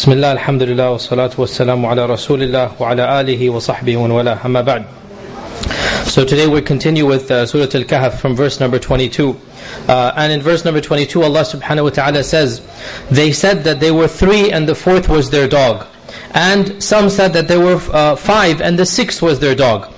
بسم الله الحمد لله والصلاة والسلام على رسول الله وعلى آله وصحبه ومن والاه أما بعد So today we continue with uh, Surah Al-Kahf from verse number 22. Uh, and in verse number 22 Allah subhanahu wa ta'ala says, They said that they were three and the fourth was their dog. And some said that there were uh, five and the sixth was their dog.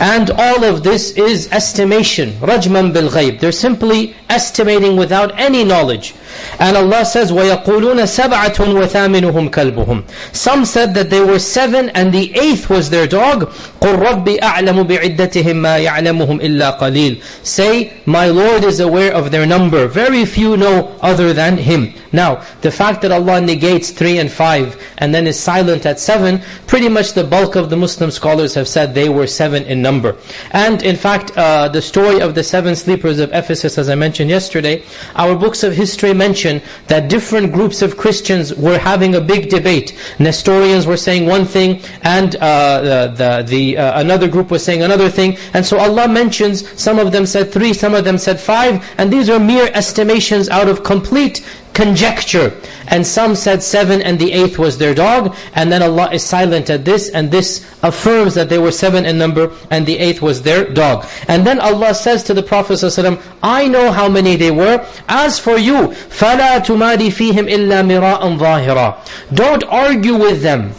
And all of this is estimation, rajman bil ghayb. They're simply estimating without any knowledge. And Allah says, وَيَقُولُونَ سَبْعَةٌ وَثَامِنُهُمْ كَلْبُهُم Some said that they were seven and the eighth was their dog. قُلْ رَبِّ أَعْلَمُ بِعِدَّتِهِمْ مَا يَعْلَمُهُمْ إِلَّا قَلِيلٌ Say, my Lord is aware of their number. Very few know other than Him. Now, the fact that Allah negates three and five and then is silent at seven, pretty much the bulk of the Muslim scholars have said they were seven in number. And in fact, uh, the story of the seven sleepers of Ephesus, as I mentioned yesterday, our books of history mention that different groups of Christians were having a big debate. Nestorians were saying one thing, and uh, the, the uh, another group was saying another thing. And so Allah mentions, some of them said three, some of them said five, and these are mere estimations out of complete conjecture. And some said seven and the eighth was their dog. And then Allah is silent at this and this affirms that they were seven in number and the eighth was their dog. And then Allah says to the Prophet ﷺ, I know how many they were. As for you, فَلَا تُمَادِ فِيهِمْ إِلَّا مِرَاءً ظَاهِرًا Don't argue with them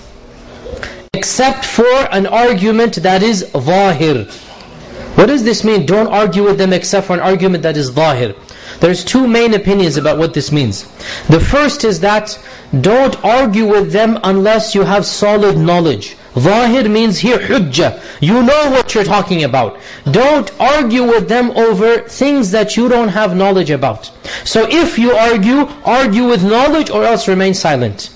except for an argument that is ظاهر. What does this mean? Don't argue with them except for an argument that is ظاهر. There's two main opinions about what this means. The first is that don't argue with them unless you have solid knowledge. Zahir means here hujjah. You know what you're talking about. Don't argue with them over things that you don't have knowledge about. So if you argue, argue with knowledge or else remain silent.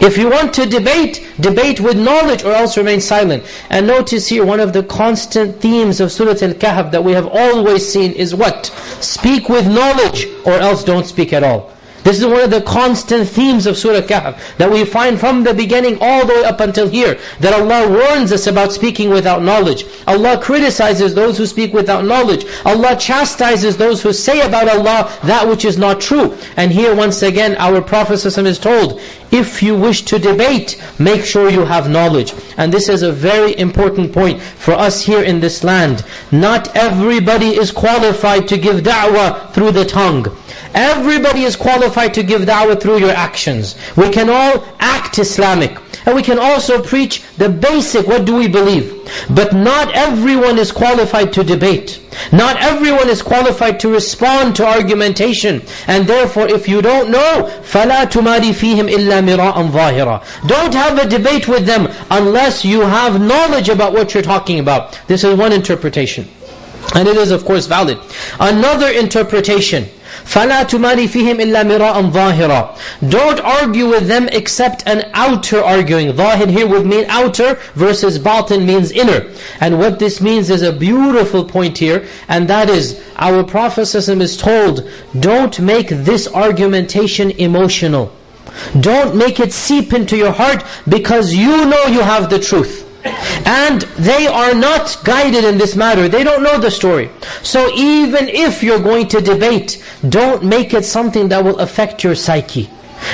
If you want to debate, debate with knowledge or else remain silent. And notice here, one of the constant themes of Surah Al-Kahf that we have always seen is what? Speak with knowledge or else don't speak at all. This is one of the constant themes of Surah Kahf that we find from the beginning all the way up until here. That Allah warns us about speaking without knowledge. Allah criticizes those who speak without knowledge. Allah chastises those who say about Allah that which is not true. And here once again our Prophet ﷺ is told, if you wish to debate, make sure you have knowledge. And this is a very important point for us here in this land. Not everybody is qualified to give da'wah through the tongue. Everybody is qualified to give da'wah through your actions. We can all act Islamic. And we can also preach the basic, what do we believe? But not everyone is qualified to debate. Not everyone is qualified to respond to argumentation. And therefore, if you don't know, فَلَا تُمَارِ فِيهِمْ إِلَّا مِرَاءً ظَاهِرًا Don't have a debate with them unless you have knowledge about what you're talking about. This is one interpretation. And it is of course valid. Another interpretation, فَلَا تُمَارِ فِيهِمْ إِلَّا مِرَاءً ظَاهِرًا Don't argue with them except an outer arguing. ظاهir here would mean outer versus batin means inner. And what this means is a beautiful point here, and that is, our Prophet ﷺ is told, don't make this argumentation emotional. Don't make it seep into your heart because you know you have the truth. And they are not guided in this matter. They don't know the story. So even if you're going to debate, don't make it something that will affect your psyche.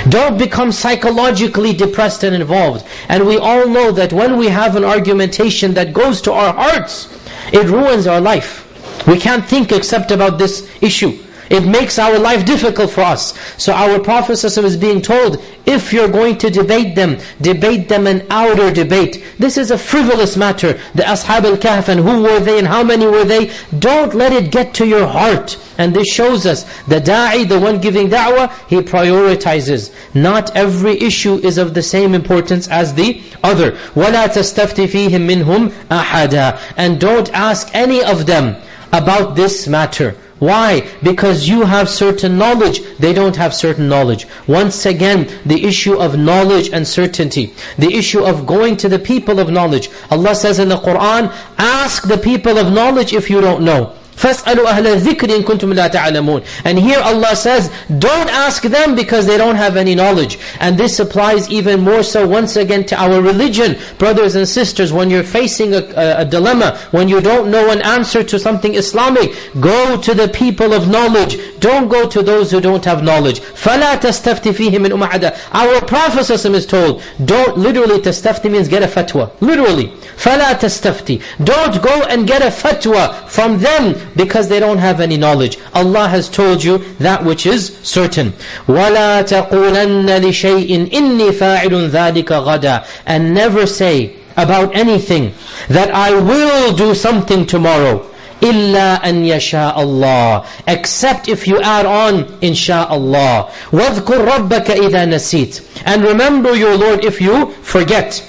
Don't become psychologically depressed and involved. And we all know that when we have an argumentation that goes to our hearts, it ruins our life. We can't think except about this issue. It makes our life difficult for us. So our Prophet ﷺ is being told, if you're going to debate them, debate them an outer debate. This is a frivolous matter. The Ashab al-Kahf and who were they and how many were they? Don't let it get to your heart. And this shows us, the da'i, the one giving da'wah, he prioritizes. Not every issue is of the same importance as the other. وَلَا تَسْتَفْتِ فِيهِمْ مِنْهُمْ أَحَدًا And don't ask any of them about this matter. Why? Because you have certain knowledge, they don't have certain knowledge. Once again, the issue of knowledge and certainty. The issue of going to the people of knowledge. Allah says in the Qur'an, ask the people of knowledge if you don't know. فَاسْأَلُوا أَهْلَ الذِّكْرِ إِن كُنْتُمْ لَا تَعْلَمُونَ And here Allah says, don't ask them because they don't have any knowledge. And this applies even more so once again to our religion. Brothers and sisters, when you're facing a, a, a dilemma, when you don't know an answer to something Islamic, go to the people of knowledge. Don't go to those who don't have knowledge. فَلَا تَسْتَفْتِ فِيهِ مِنْ أُمَعَدَ Our Prophet is told, don't, literally tastafti means get a fatwa. Literally. فَلَا تَسْتَفْتِ Don't go and get a fatwa from them because they don't have any knowledge. Allah has told you that which is certain. وَلَا تَقُولَنَّ لِشَيْءٍ إِنِّي فَاعِلٌ ذَلِكَ غَدًا And never say about anything that I will do something tomorrow. إِلَّا أَنْ يَشَاءَ اللَّهِ Except if you add on, inshaAllah. وَاذْكُرْ رَبَّكَ إِذَا نَسِيتَ And remember your Lord if you forget.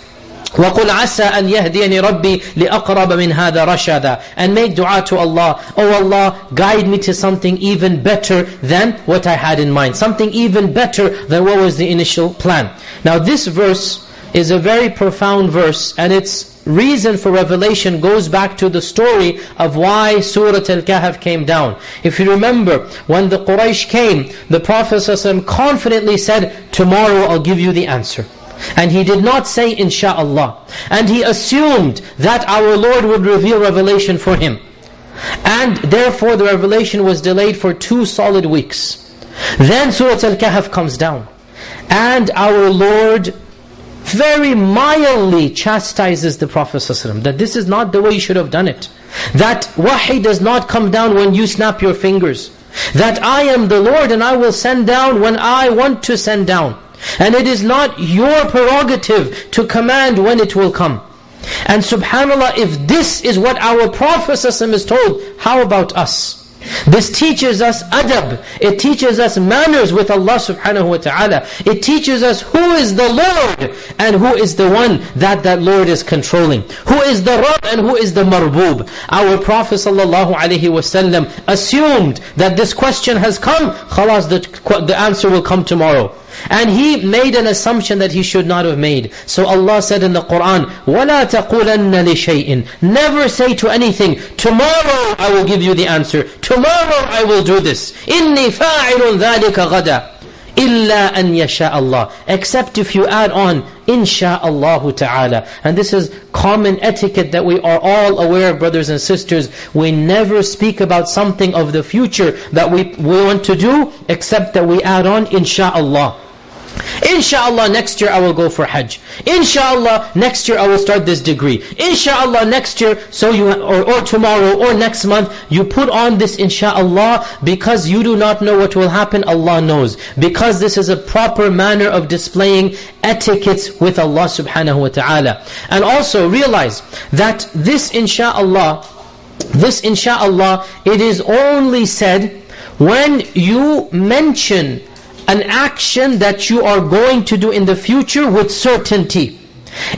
وَقُلْ عَسَىٰ أَنْ يَهْدِيَنِ رَبِّي لِأَقْرَبَ مِنْ هَذَا رَشَدًا And make dua to Allah. Oh Allah, guide me to something even better than what I had in mind. Something even better than what was the initial plan. Now this verse is a very profound verse and its reason for revelation goes back to the story of why Surah Al-Kahf came down. If you remember, when the Quraysh came, the Prophet ﷺ confidently said, tomorrow I'll give you the answer. And he did not say, insha'Allah. And he assumed that our Lord would reveal revelation for him. And therefore the revelation was delayed for two solid weeks. Then Surah Al-Kahf comes down. And our Lord very mildly chastises the Prophet ﷺ that this is not the way you should have done it. That wahi does not come down when you snap your fingers. That I am the Lord and I will send down when I want to send down. And it is not your prerogative to command when it will come. And subhanAllah, if this is what our Prophet ﷺ is told, how about us? This teaches us adab. It teaches us manners with Allah subhanahu wa ta'ala. It teaches us who is the Lord and who is the one that that Lord is controlling. Who is the Rabb and who is the Marboob. Our Prophet sallallahu alaihi wasallam assumed that this question has come. Khalas, the, the answer will come tomorrow. And he made an assumption that he should not have made. So Allah said in the Qur'an, وَلَا تَقُولَنَّ لِشَيْءٍ Never say to anything, tomorrow I will give you the answer. Tomorrow I will do this. إِنِّي فَاعِلٌ ذَلِكَ غَدًا إِلَّا أَنْ يَشَاءَ اللَّهِ Except if you add on, insha'Allah ta'ala. And this is common etiquette that we are all aware of, brothers and sisters. We never speak about something of the future that we, we want to do, except that we add on, insha'Allah. Inshallah, next year I will go for Hajj. Inshallah, next year I will start this degree. Inshallah, next year, so you or, or tomorrow or next month, you put on this inshallah because you do not know what will happen, Allah knows. Because this is a proper manner of displaying etiquettes with Allah subhanahu wa ta'ala. And also realize that this inshallah, this inshallah, it is only said when you mention an action that you are going to do in the future with certainty.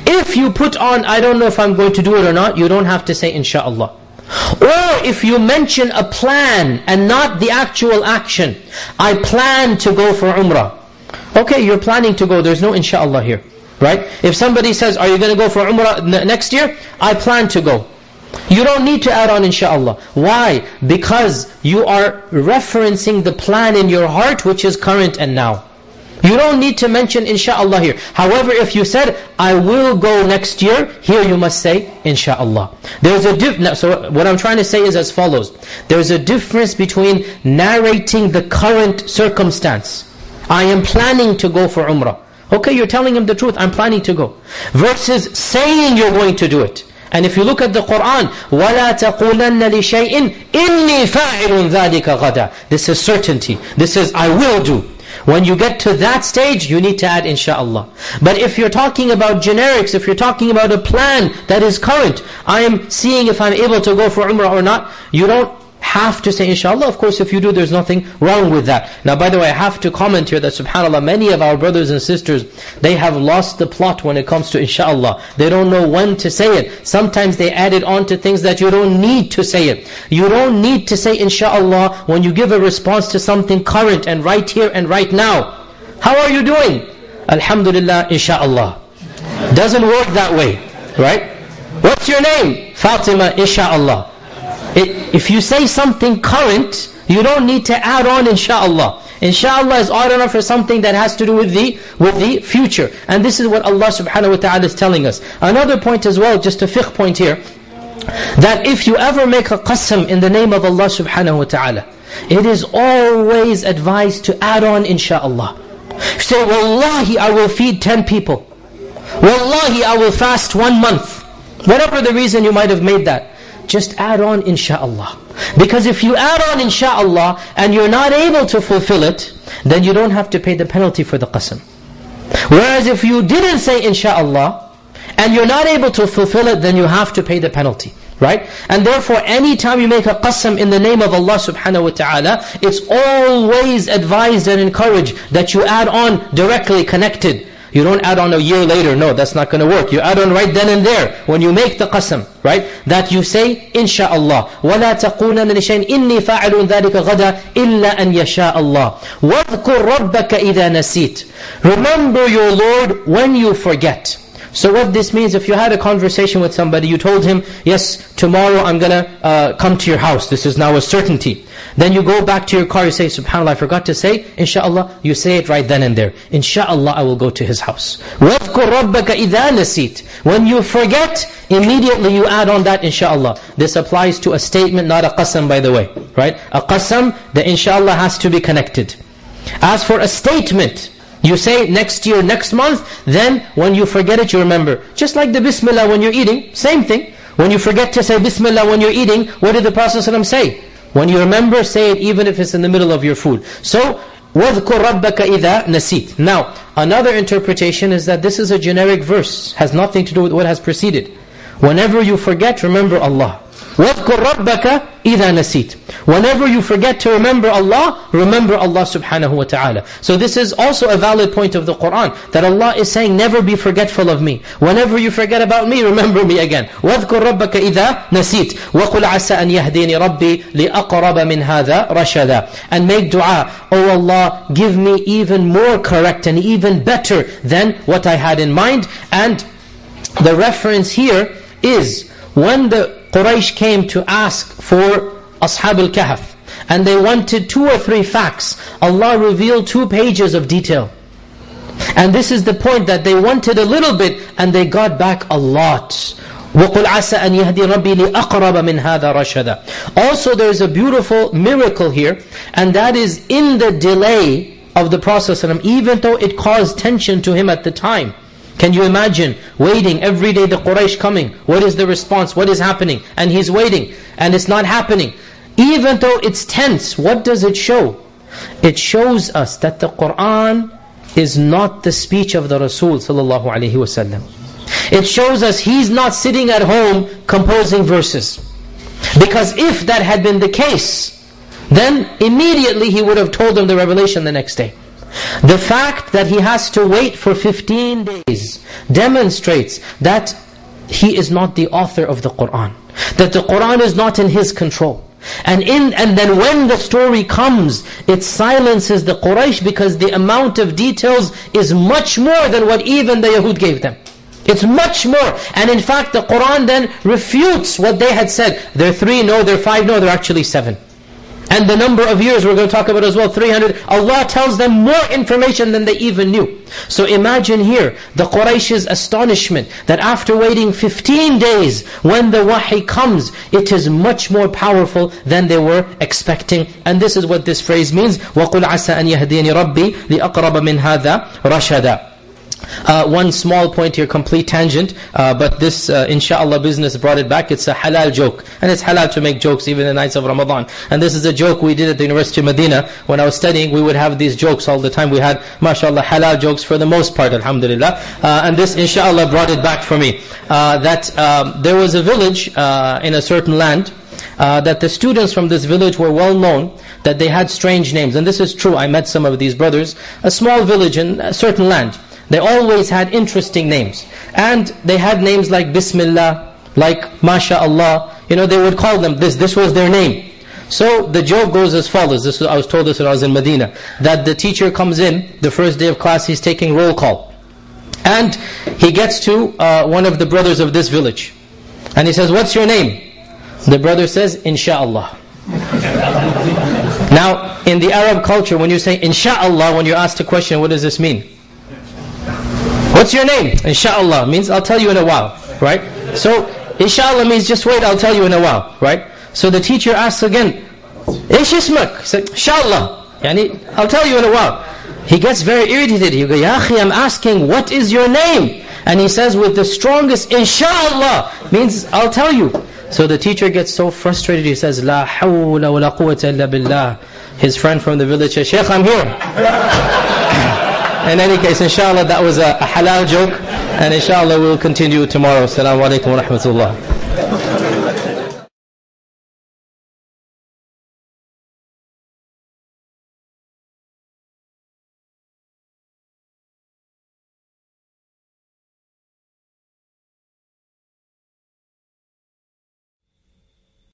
If you put on, I don't know if I'm going to do it or not, you don't have to say inshallah. Or if you mention a plan and not the actual action, I plan to go for umrah. Okay, you're planning to go, there's no inshallah here. Right? If somebody says, are you going to go for umrah next year? I plan to go. You don't need to add on inshallah. Why? Because you are referencing the plan in your heart which is current and now. You don't need to mention inshallah here. However, if you said, I will go next year, here you must say, inshallah. There's a diff so what I'm trying to say is as follows. There's a difference between narrating the current circumstance. I am planning to go for umrah. Okay, you're telling him the truth, I'm planning to go. Versus saying you're going to do it. And if you look at the Qur'an, وَلَا تَقُولَنَّ لِشَيْءٍ إِنِّي فَاعِلٌ ذَلِكَ غَدًا This is certainty. This is, I will do. When you get to that stage, you need to add inshaAllah. But if you're talking about generics, if you're talking about a plan that is current, I am seeing if I'm able to go for Umrah or not, you don't have to say inshallah. Of course, if you do, there's nothing wrong with that. Now, by the way, I have to comment here that subhanAllah, many of our brothers and sisters, they have lost the plot when it comes to inshallah. They don't know when to say it. Sometimes they add it on to things that you don't need to say it. You don't need to say inshallah when you give a response to something current and right here and right now. How are you doing? Alhamdulillah, inshallah. Doesn't work that way, right? What's your name? Fatima, inshallah. It, if you say something current, you don't need to add on inshallah. Inshallah is odd enough for something that has to do with the with the future. And this is what Allah subhanahu wa ta'ala is telling us. Another point as well, just a fiqh point here, that if you ever make a qasam in the name of Allah subhanahu wa ta'ala, it is always advised to add on inshallah. Say, Wallahi, I will feed 10 people. Wallahi, I will fast one month. Whatever the reason you might have made that. Just add on insha'Allah. Because if you add on insha'Allah and you're not able to fulfill it, then you don't have to pay the penalty for the qasam. Whereas if you didn't say insha'Allah, and you're not able to fulfill it, then you have to pay the penalty. Right? And therefore, anytime you make a qasam in the name of Allah subhanahu wa ta'ala, it's always advised and encouraged that you add on directly connected. You don't add on a year later. No, that's not going to work. You add on right then and there. When you make the qasam, right? That you say, inshaAllah. وَلَا تَقُولَنَ لِشَيْءٍ إِنِّي فَاعِلٌ ذَلِكَ غَدًا إِلَّا أَنْ يَشَاءَ اللَّهِ وَاذْكُرْ رَبَّكَ إِذَا نَسِيتَ Remember your Lord when you forget. So what this means, if you had a conversation with somebody, you told him, yes, tomorrow I'm going to uh, come to your house. This is now a certainty. Then you go back to your car, you say, subhanAllah, I forgot to say, inshallah, you say it right then and there. Inshallah, I will go to his house. وَاذْكُرْ رَبَّكَ إِذَا نَسِيتَ When you forget, immediately you add on that inshallah. This applies to a statement, not a qasam by the way. Right? A qasam, the inshallah has to be connected. As for a statement, you say next year, next month, then when you forget it, you remember. Just like the Bismillah when you're eating, same thing. When you forget to say Bismillah when you're eating, what did the Prophet ﷺ say? When you remember, say it even if it's in the middle of your food. So, وَذْكُرْ رَبَّكَ إِذَا نَسِيت Now, another interpretation is that this is a generic verse, has nothing to do with what has preceded. Whenever you forget, remember Allah. وَاذْكُرْ رَبَّكَ إِذَا نَسِيت Whenever you forget to remember Allah, remember Allah subhanahu wa ta'ala. So this is also a valid point of the Qur'an, that Allah is saying, never be forgetful of me. Whenever you forget about me, remember me again. وَاذْكُرْ رَبَّكَ إِذَا نَسِيت وَقُلْ عَسَى أَنْ يَهْدِينِ رَبِّي لِأَقْرَبَ مِنْ هَذَا رَشَدًا And make dua, Oh Allah, give me even more correct and even better than what I had in mind. And the reference here is when the Quraysh came to ask for Ashab al-Kahf, and they wanted two or three facts, Allah revealed two pages of detail. And this is the point that they wanted a little bit, and they got back a lot. وَقُلْ عَسَى أَنْ يَهْدِي رَبِّي لِأَقْرَبَ مِنْ هَذَا رَشَدًا Also there is a beautiful miracle here, and that is in the delay of the Prophet even though it caused tension to him at the time. Can you imagine waiting every day the Quraysh coming? What is the response? What is happening? And he's waiting and it's not happening. Even though it's tense, what does it show? It shows us that the Qur'an is not the speech of the Rasul sallallahu. It shows us he's not sitting at home composing verses. Because if that had been the case, then immediately he would have told them the revelation the next day. The fact that he has to wait for 15 days demonstrates that he is not the author of the Qur'an. That the Qur'an is not in his control. And in and then when the story comes, it silences the Quraysh because the amount of details is much more than what even the Yahud gave them. It's much more. And in fact, the Qur'an then refutes what they had said. They're three, no, they're five, no, they're actually seven And the number of years we're going to talk about as well, 300. Allah tells them more information than they even knew. So imagine here, the Quraysh's astonishment that after waiting 15 days, when the wahi comes, it is much more powerful than they were expecting. And this is what this phrase means, وَقُلْ عَسَى أَنْ يَهْدِينِ رَبِّي لِأَقْرَبَ مِنْ هَذَا رَشَدًا uh, one small point here, complete tangent, uh, but this uh, inshallah business brought it back. It's a halal joke. And it's halal to make jokes even the nights of Ramadan. And this is a joke we did at the University of Medina. When I was studying, we would have these jokes all the time. We had, mashallah, halal jokes for the most part, alhamdulillah. Uh, and this inshallah brought it back for me. Uh, that um, there was a village uh, in a certain land, uh, that the students from this village were well known, that they had strange names. And this is true, I met some of these brothers. A small village in a certain land. They always had interesting names. And they had names like Bismillah, like MashaAllah. You know, they would call them this. This was their name. So the joke goes as follows. This was, I was told this when I was in Medina. That the teacher comes in, the first day of class, he's taking roll call. And he gets to uh, one of the brothers of this village. And he says, what's your name? The brother says, Insha'Allah. now, in the Arab culture, when you say Insha'Allah, when you're asked a question, what does this mean? What's your name? Inshallah means I'll tell you in a while, right? So inshallah means just wait, I'll tell you in a while, right? So the teacher asks again, Ishismak? He said, inshallah. Yani, I'll tell you in a while. He gets very irritated. He goes, Ya akhi, I'm asking, what is your name? And he says with the strongest, inshallah, means I'll tell you. So the teacher gets so frustrated, he says, La hawla wa la quwwata illa billah. His friend from the village says, Shaykh, I'm here. In any case, inshallah, that was a, a halal joke. And inshallah, we'll continue tomorrow. Assalamu alaikum wa rahmatullah.